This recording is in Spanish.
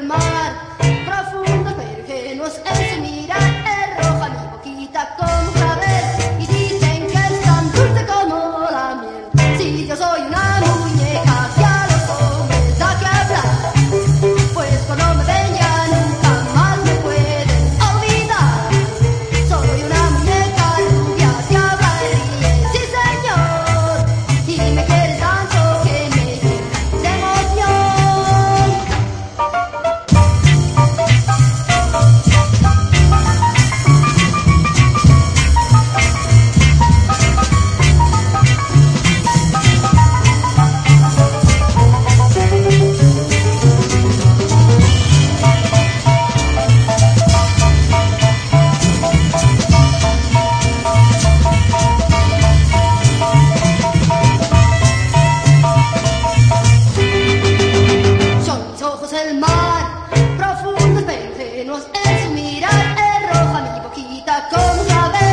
el mar profundo pero que nos su mirar, es roja mi boquita como